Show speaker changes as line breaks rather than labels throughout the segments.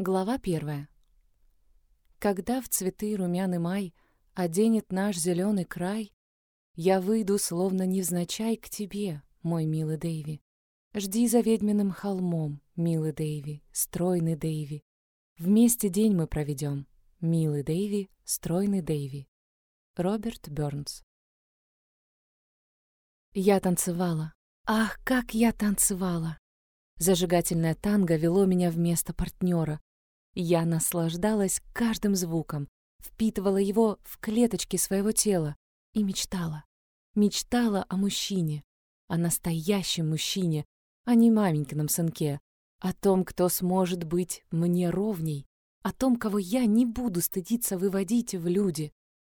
Глава первая. Когда в цветы румяный май Оденет наш зеленый край, Я выйду, словно невзначай, к тебе, Мой милый Дэйви. Жди за ведьминым холмом, Милый Дэйви, стройный Дэйви. Вместе день мы проведем, Милый Дэйви, стройный Дэйви. Роберт Бёрнс. Я танцевала. Ах, как я танцевала! Зажигательное танго вело меня вместо партнера. Я наслаждалась каждым звуком, впитывала его в клеточки своего тела и мечтала. Мечтала о мужчине, о настоящем мужчине, а не маменькином сынке, о том, кто сможет быть мне ровней, о том, кого я не буду стыдиться выводить в люди.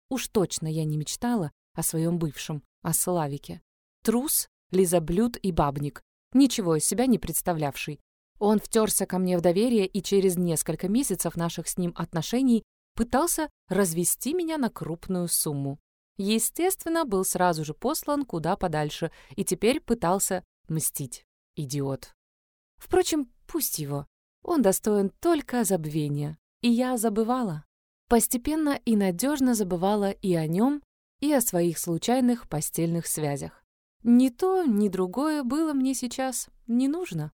Уж точно я не мечтала о своем бывшем, о Славике. Трус, лизоблюд и бабник, ничего из себя не представлявший. Он втерся ко мне в доверие и через несколько месяцев наших с ним отношений пытался развести меня на крупную сумму. Естественно, был сразу же послан куда подальше и теперь пытался мстить. Идиот. Впрочем, пусть его. Он достоин только забвения. И я забывала. Постепенно и надежно забывала и о нем, и о своих случайных постельных связях. Ни то, ни другое было мне сейчас не нужно.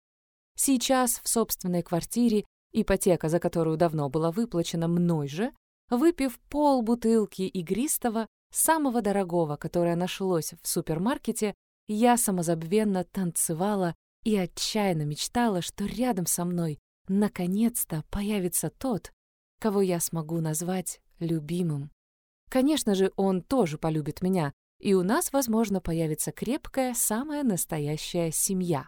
Сейчас в собственной квартире ипотека за которую давно была выплачена мной же, выпив пол бутылки игристого, самого дорогого, которое нашлось в супермаркете, я самозабвенно танцевала и отчаянно мечтала, что рядом со мной наконец-то появится тот, кого я смогу назвать любимым. Конечно же, он тоже полюбит меня, и у нас, возможно, появится крепкая, самая настоящая семья.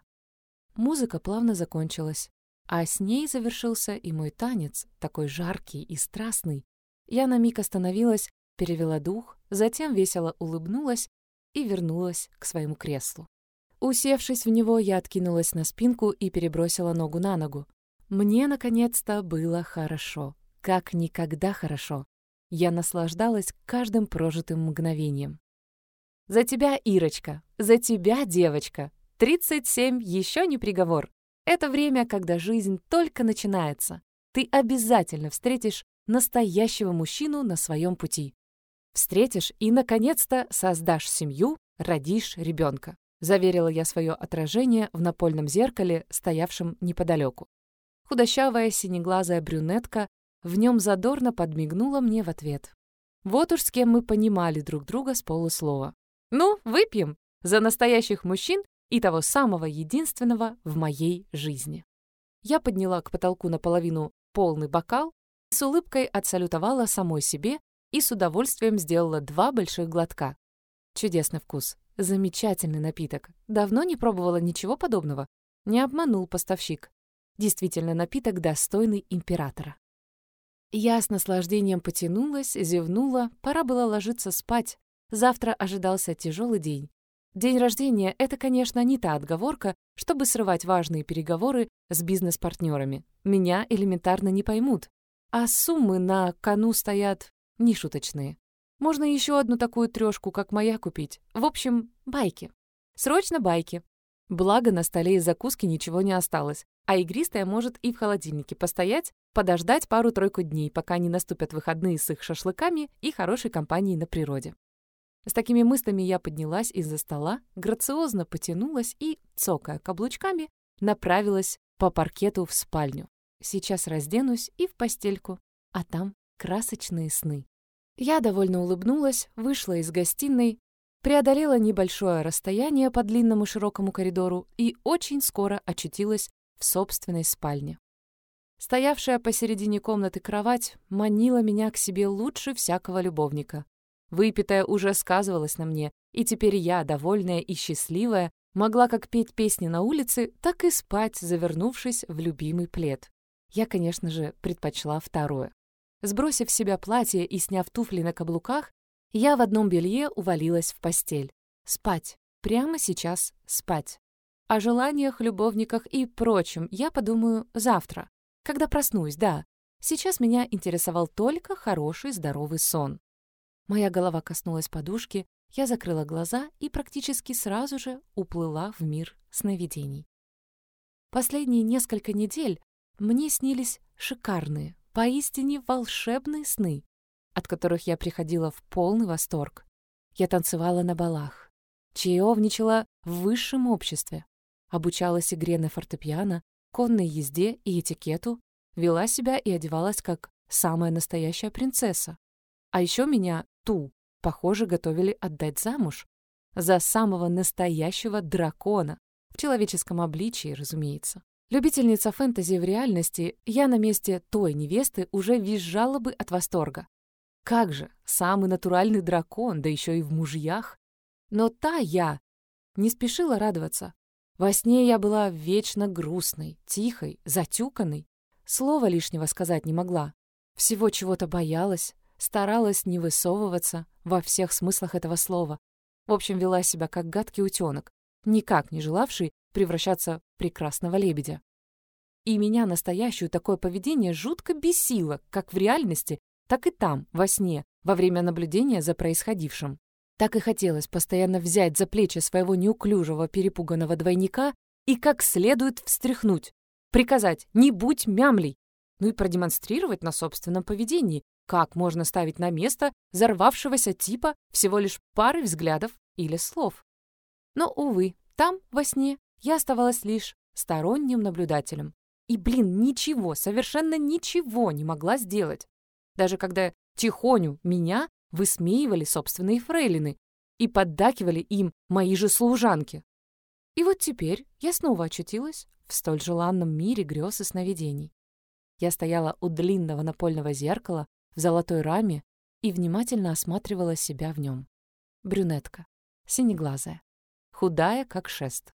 Музыка плавно закончилась. А с ней завершился и мой танец, такой жаркий и страстный. Я на миг остановилась, перевела дух, затем весело улыбнулась и вернулась к своему креслу. Усевшись в него, я откинулась на спинку и перебросила ногу на ногу. Мне, наконец-то, было хорошо. Как никогда хорошо. Я наслаждалась каждым прожитым мгновением. «За тебя, Ирочка! За тебя, девочка! 37 еще не приговор!» Это время, когда жизнь только начинается. Ты обязательно встретишь настоящего мужчину на своем пути. Встретишь и, наконец-то, создашь семью, родишь ребенка. Заверила я свое отражение в напольном зеркале, стоявшем неподалеку. Худощавая синеглазая брюнетка в нем задорно подмигнула мне в ответ. Вот уж с кем мы понимали друг друга с полуслова. «Ну, выпьем! За настоящих мужчин и того самого единственного в моей жизни. Я подняла к потолку наполовину полный бокал, с улыбкой отсалютовала самой себе и с удовольствием сделала два больших глотка. Чудесный вкус, замечательный напиток. Давно не пробовала ничего подобного. Не обманул поставщик. Действительно, напиток достойный императора. Я с наслаждением потянулась, зевнула, пора было ложиться спать. Завтра ожидался тяжелый день. День рождения — это, конечно, не та отговорка, чтобы срывать важные переговоры с бизнес-партнерами. Меня элементарно не поймут. А суммы на кону стоят нешуточные. Можно еще одну такую трешку, как моя, купить. В общем, байки. Срочно байки. Благо, на столе из закуски ничего не осталось, а игристая может и в холодильнике постоять, подождать пару-тройку дней, пока не наступят выходные с их шашлыками и хорошей компанией на природе. С такими мыслями я поднялась из-за стола, грациозно потянулась и, цокая каблучками, направилась по паркету в спальню. Сейчас разденусь и в постельку, а там красочные сны. Я довольно улыбнулась, вышла из гостиной, преодолела небольшое расстояние по длинному широкому коридору и очень скоро очутилась в собственной спальне. Стоявшая посередине комнаты кровать манила меня к себе лучше всякого любовника. Выпитое уже сказывалось на мне, и теперь я, довольная и счастливая, могла как петь песни на улице, так и спать, завернувшись в любимый плед. Я, конечно же, предпочла второе. Сбросив с себя платье и сняв туфли на каблуках, я в одном белье увалилась в постель. Спать. Прямо сейчас спать. О желаниях, любовниках и прочем я подумаю завтра, когда проснусь, да. Сейчас меня интересовал только хороший здоровый сон. Моя голова коснулась подушки, я закрыла глаза и практически сразу же уплыла в мир сновидений. Последние несколько недель мне снились шикарные, поистине волшебные сны, от которых я приходила в полный восторг. Я танцевала на балах, чаевничала в высшем обществе, обучалась игре на фортепиано, конной езде и этикету, вела себя и одевалась как самая настоящая принцесса. А еще меня, ту, похоже, готовили отдать замуж. За самого настоящего дракона. В человеческом обличии, разумеется. Любительница фэнтези в реальности, я на месте той невесты уже визжала бы от восторга. Как же, самый натуральный дракон, да еще и в мужьях. Но та я не спешила радоваться. Во сне я была вечно грустной, тихой, затюканной. Слова лишнего сказать не могла. Всего чего-то боялась, старалась не высовываться во всех смыслах этого слова. В общем, вела себя как гадкий утенок, никак не желавший превращаться в прекрасного лебедя. И меня настоящую такое поведение жутко бесило, как в реальности, так и там, во сне, во время наблюдения за происходившим. Так и хотелось постоянно взять за плечи своего неуклюжего перепуганного двойника и как следует встряхнуть, приказать «не будь мямлей», ну и продемонстрировать на собственном поведении, как можно ставить на место взорвавшегося типа всего лишь пары взглядов или слов. Но, увы, там, во сне, я оставалась лишь сторонним наблюдателем. И, блин, ничего, совершенно ничего не могла сделать. Даже когда тихоню меня высмеивали собственные фрейлины и поддакивали им мои же служанки. И вот теперь я снова очутилась в столь желанном мире грез и сновидений. Я стояла у длинного напольного зеркала в золотой раме и внимательно осматривала себя в нем. Брюнетка, синеглазая, худая, как шест.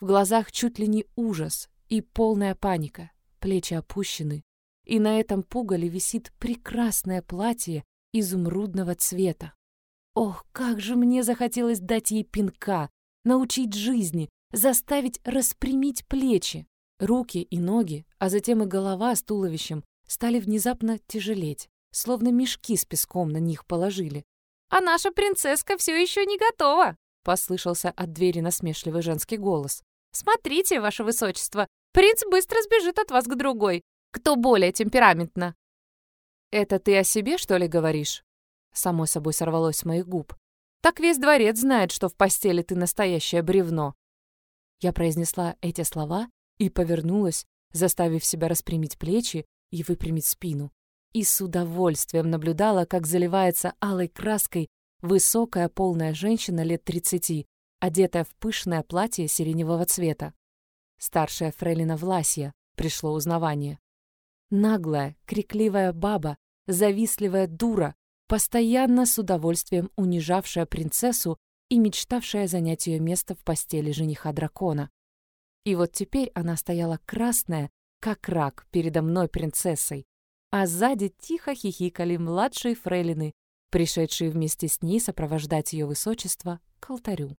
В глазах чуть ли не ужас и полная паника, плечи опущены, и на этом пугале висит прекрасное платье изумрудного цвета. Ох, как же мне захотелось дать ей пинка, научить жизни, заставить распрямить плечи. Руки и ноги, а затем и голова с туловищем стали внезапно тяжелеть словно мешки с песком на них положили. «А наша принцесска все еще не готова!» — послышался от двери насмешливый женский голос. «Смотрите, ваше высочество, принц быстро сбежит от вас к другой, кто более темпераментно». «Это ты о себе, что ли, говоришь?» Само собой сорвалось с моих губ. «Так весь дворец знает, что в постели ты настоящее бревно». Я произнесла эти слова и повернулась, заставив себя распрямить плечи и выпрямить спину и с удовольствием наблюдала, как заливается алой краской высокая полная женщина лет тридцати, одетая в пышное платье сиреневого цвета. Старшая фрейлина Власья, пришло узнавание. Наглая, крикливая баба, завистливая дура, постоянно с удовольствием унижавшая принцессу и мечтавшая занять ее место в постели жениха дракона. И вот теперь она стояла красная, как рак, передо мной принцессой, а сзади тихо хихикали младшие фрейлины, пришедшие вместе с ней сопровождать ее высочество к алтарю.